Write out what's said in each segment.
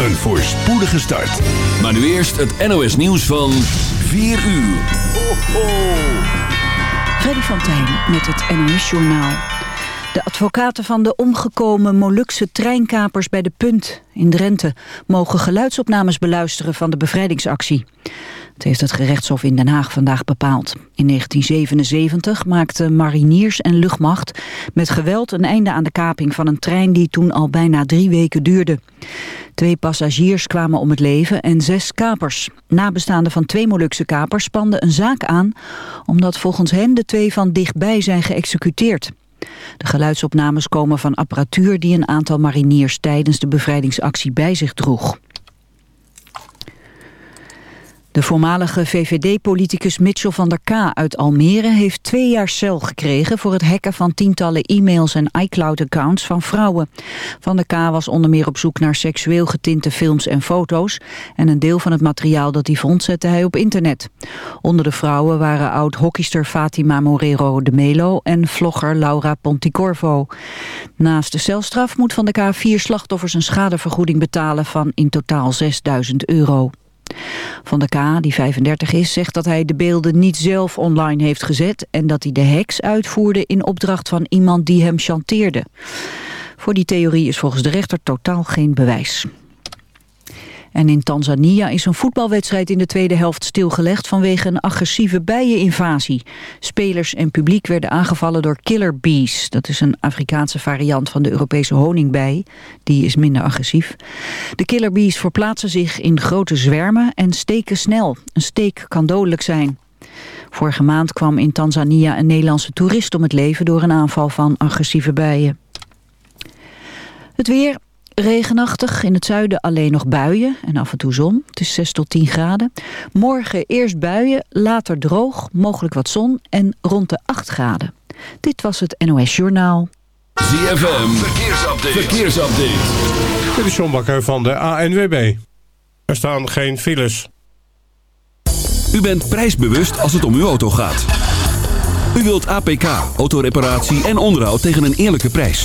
Een voorspoedige start. Maar nu eerst het NOS nieuws van 4 uur. Ho, ho. Freddy van met het NOS Journaal. De advocaten van de omgekomen Molukse treinkapers bij de Punt in Drenthe... mogen geluidsopnames beluisteren van de bevrijdingsactie. Het heeft het gerechtshof in Den Haag vandaag bepaald. In 1977 maakten mariniers en luchtmacht met geweld een einde aan de kaping van een trein die toen al bijna drie weken duurde. Twee passagiers kwamen om het leven en zes kapers. Nabestaanden van twee Molukse kapers spanden een zaak aan omdat volgens hen de twee van dichtbij zijn geëxecuteerd. De geluidsopnames komen van apparatuur die een aantal mariniers tijdens de bevrijdingsactie bij zich droeg. De voormalige VVD-politicus Mitchell van der K. uit Almere heeft twee jaar cel gekregen voor het hacken van tientallen e-mails en iCloud-accounts van vrouwen. Van der K. was onder meer op zoek naar seksueel getinte films en foto's en een deel van het materiaal dat hij vond zette hij op internet. Onder de vrouwen waren oud-hockeyster Fatima Morero de Melo en vlogger Laura Ponticorvo. Naast de celstraf moet Van der K. vier slachtoffers een schadevergoeding betalen van in totaal 6000 euro. Van der K, die 35 is, zegt dat hij de beelden niet zelf online heeft gezet... en dat hij de hacks uitvoerde in opdracht van iemand die hem chanteerde. Voor die theorie is volgens de rechter totaal geen bewijs. En in Tanzania is een voetbalwedstrijd in de tweede helft stilgelegd vanwege een agressieve bijeninvasie. Spelers en publiek werden aangevallen door killer bees. Dat is een Afrikaanse variant van de Europese honingbij. Die is minder agressief. De killer bees verplaatsen zich in grote zwermen en steken snel. Een steek kan dodelijk zijn. Vorige maand kwam in Tanzania een Nederlandse toerist om het leven door een aanval van agressieve bijen. Het weer, Regenachtig, in het zuiden alleen nog buien en af en toe zon. Het is 6 tot 10 graden. Morgen eerst buien, later droog, mogelijk wat zon en rond de 8 graden. Dit was het NOS Journaal. ZFM, verkeersupdate. verkeersupdate. Dit is John Bakker van de ANWB. Er staan geen files. U bent prijsbewust als het om uw auto gaat. U wilt APK, autoreparatie en onderhoud tegen een eerlijke prijs.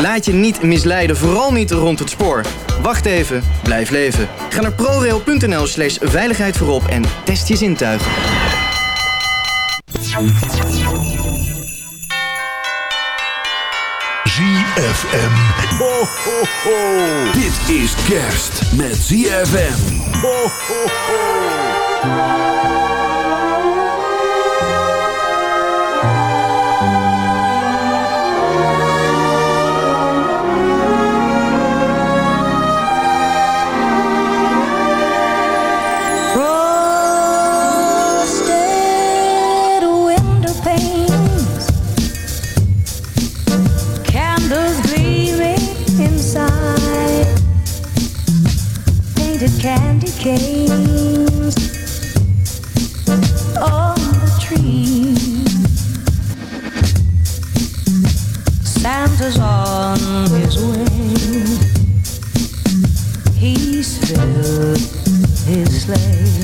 Laat je niet misleiden, vooral niet rond het spoor. Wacht even, blijf leven. Ga naar prorail.nl slash veiligheid voorop en test je zintuigen. ZFM. Ho, ho, ho. Dit is kerst met ZFM. Ho, ho, ho. is on his way. He's filled his sleigh.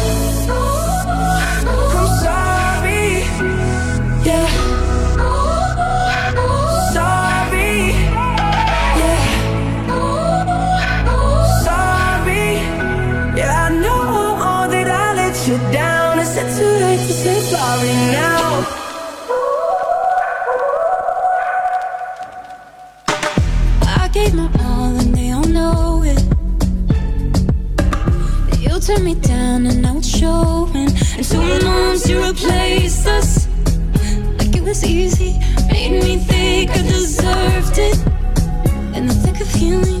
to replace us. Like it was easy, made me think I deserved it. And the think of healing.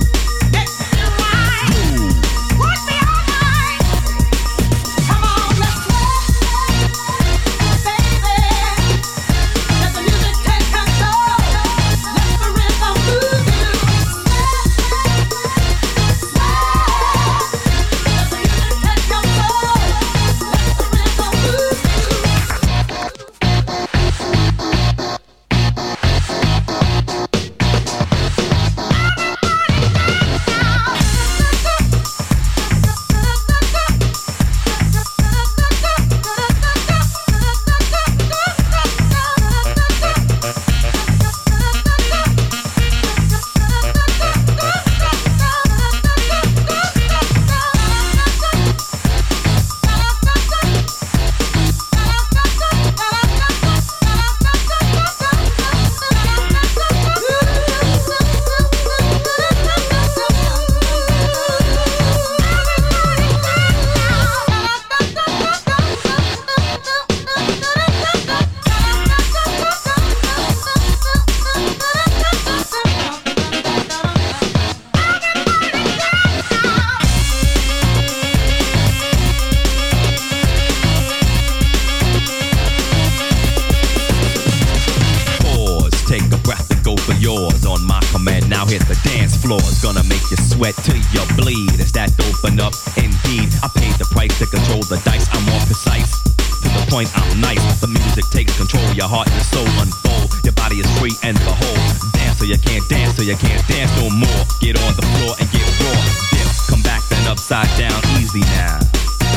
upside down easy now.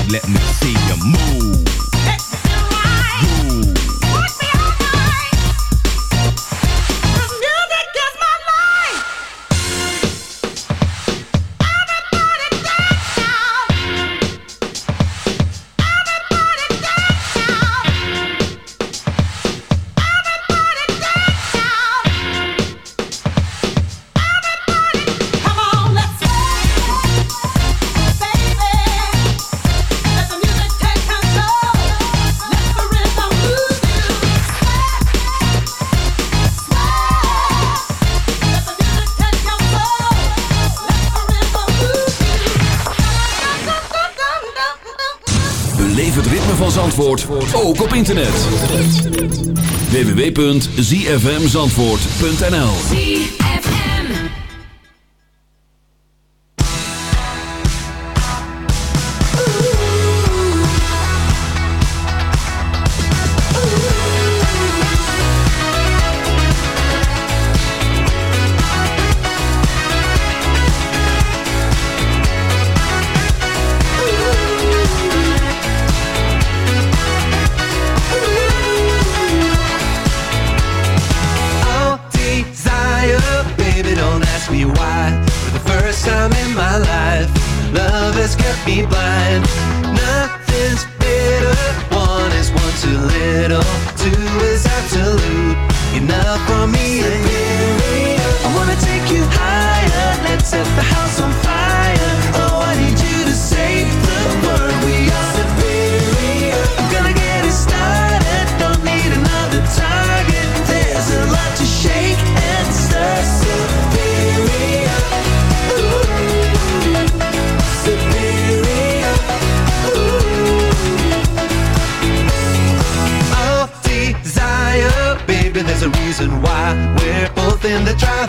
Let me see you move. www.zfmzandvoort.nl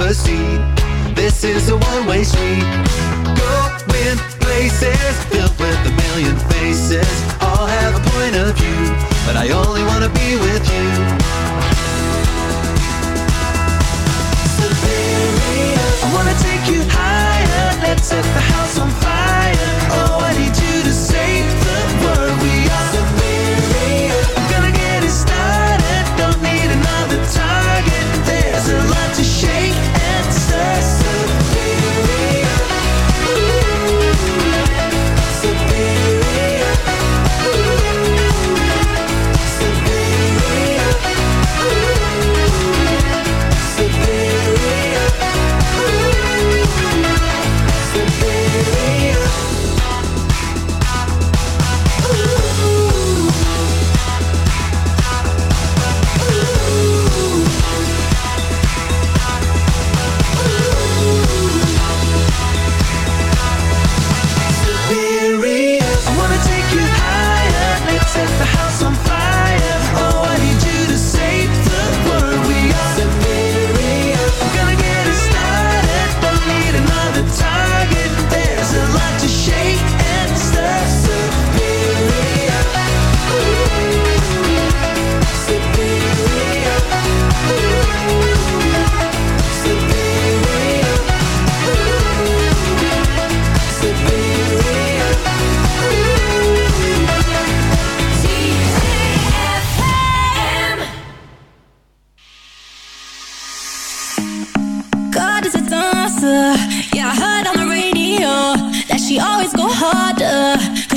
never see. This is a one way street.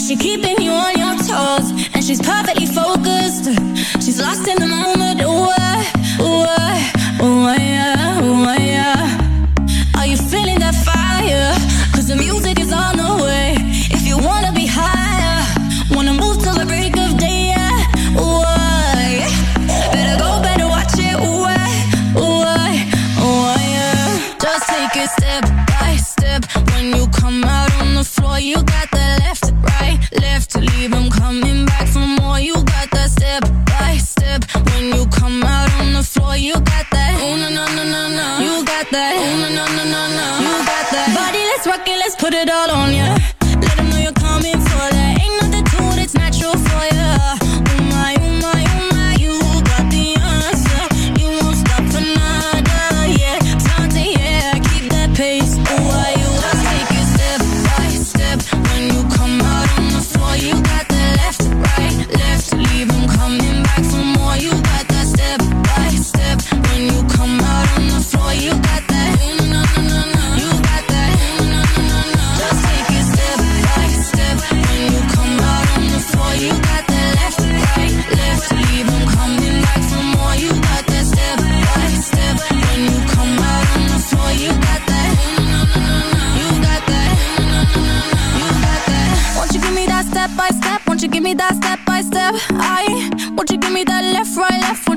she's keeping you on your toes, and she's perfect.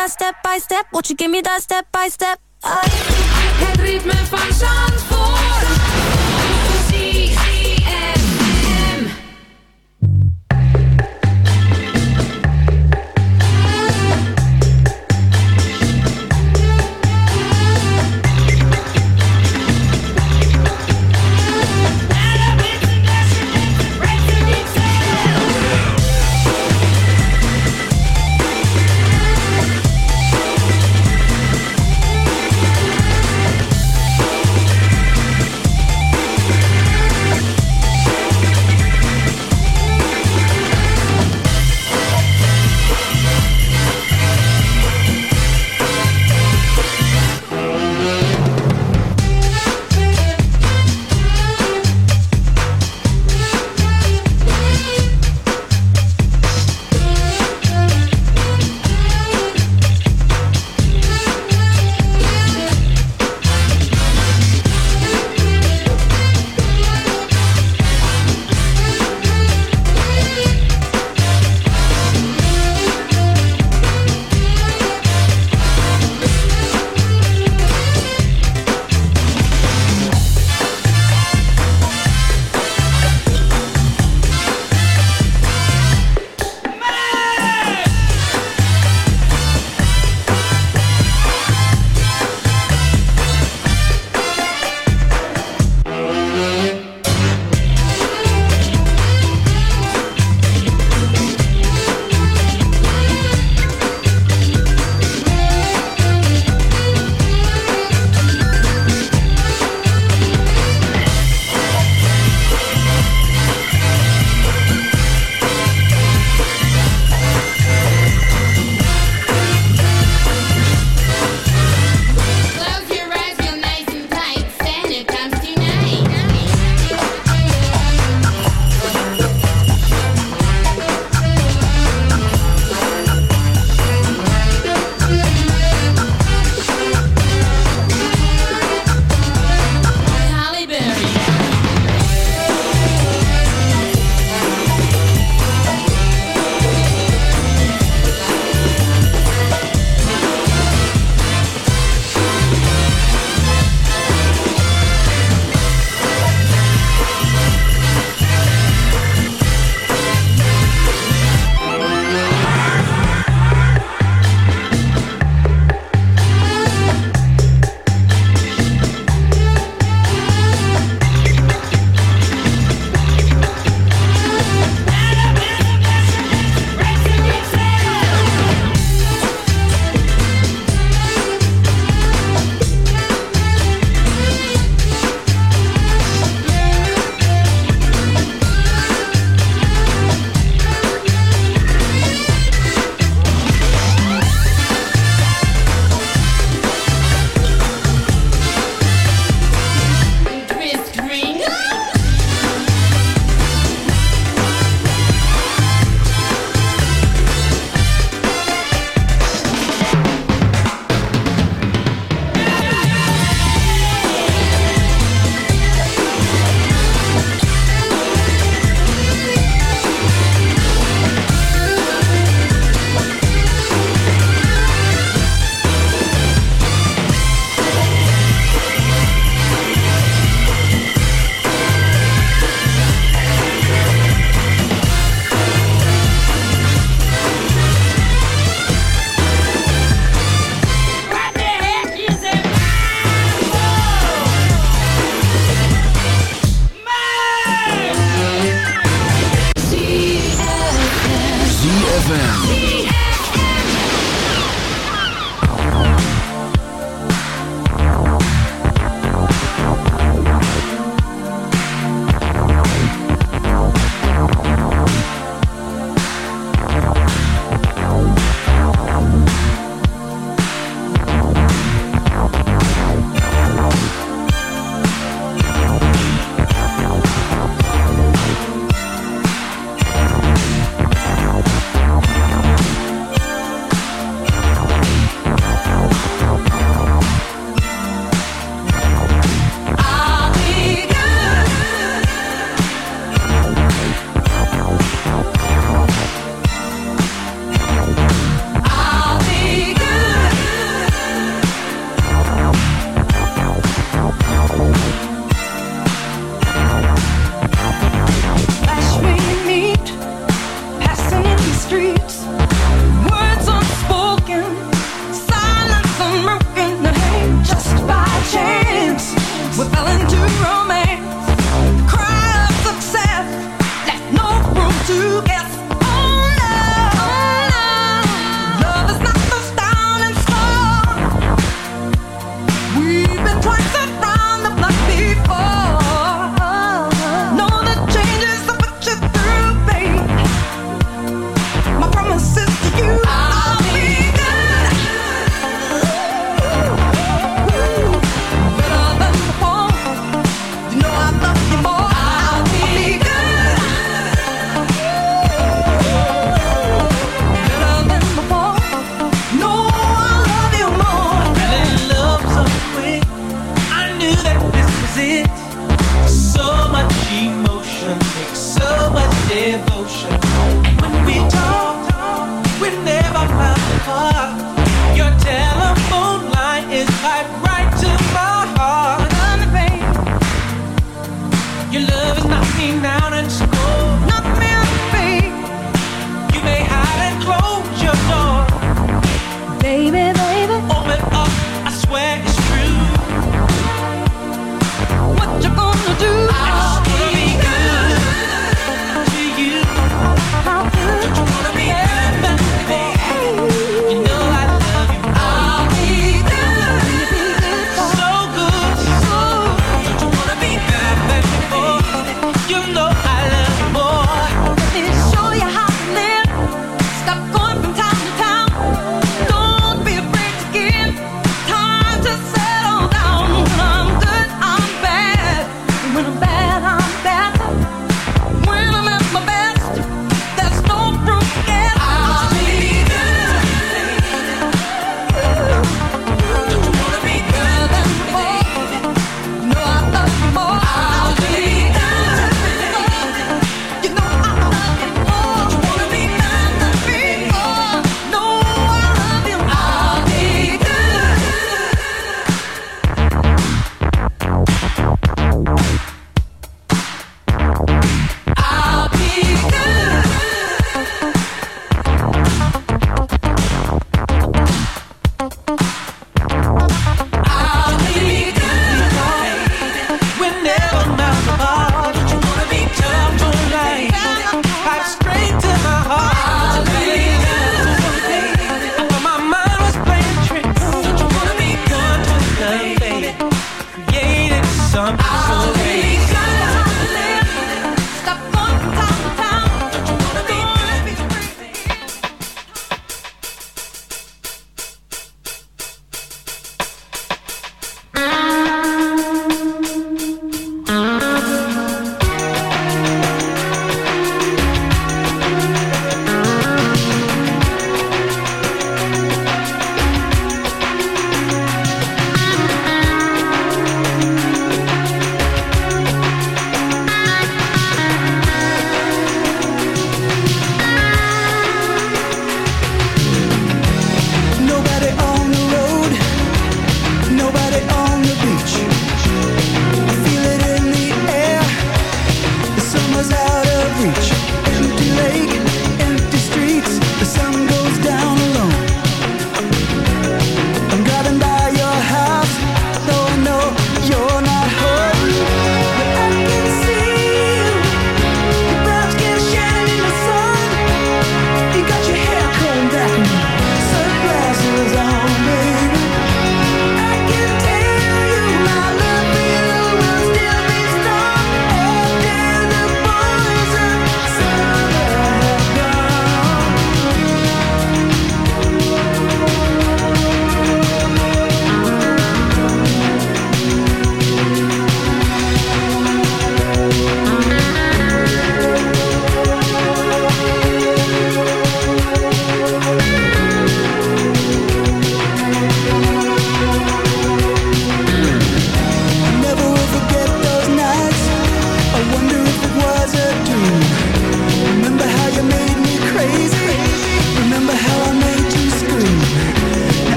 That step by step? Won't you give me that step by step? Het ritme van Zandvoort.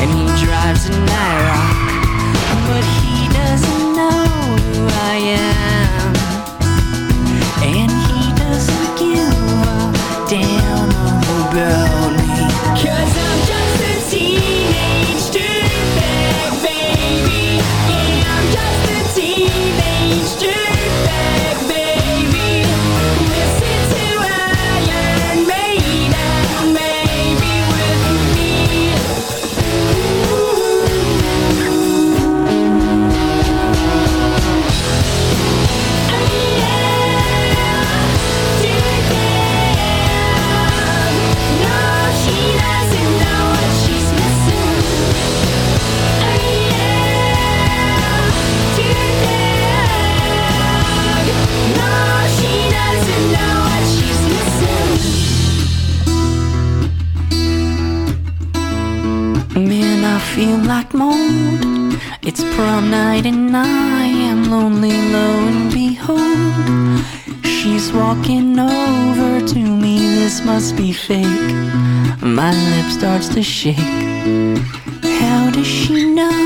and he drives an IROC. But he must be fake. My lip starts to shake. How does she know?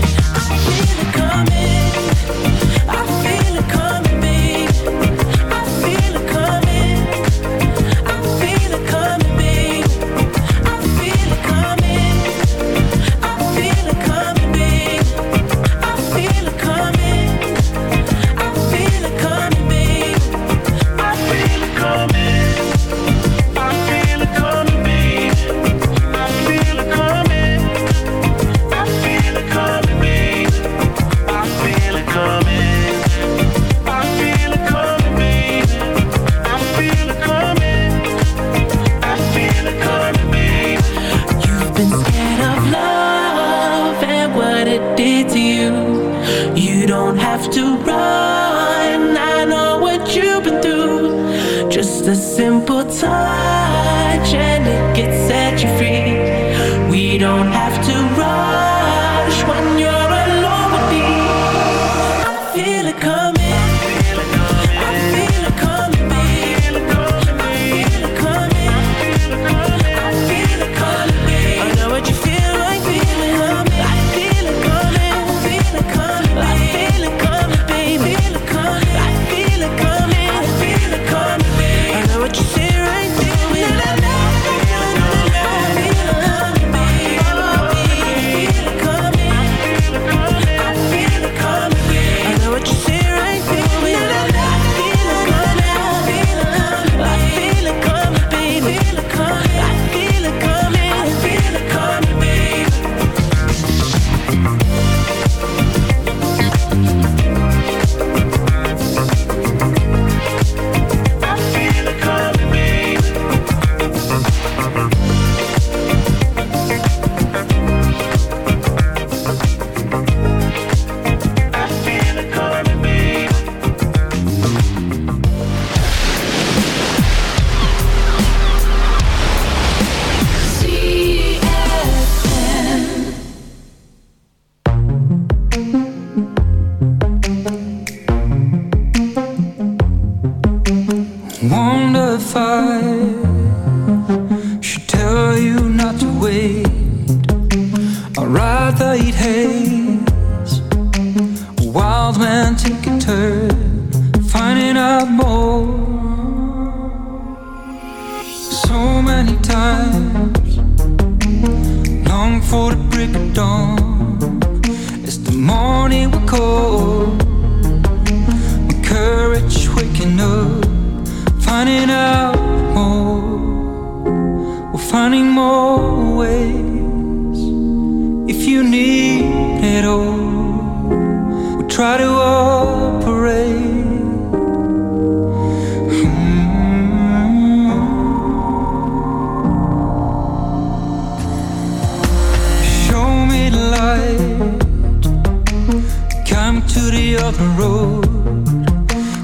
a road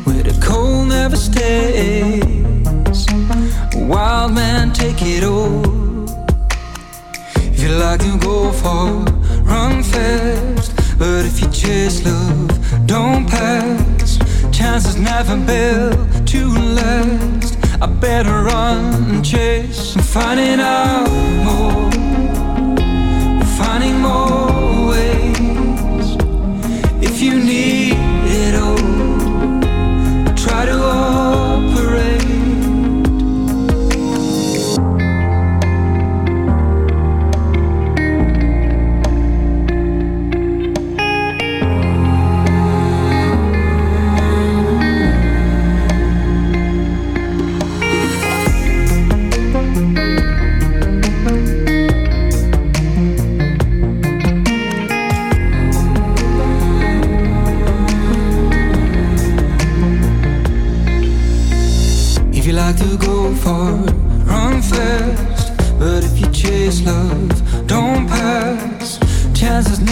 where the cold never stays. Wild man, take it all. If you like to go far, run fast. But if you chase love, don't pass. Chances never built to last. I better run and chase. I'm finding out more. Finding more ways. If you need.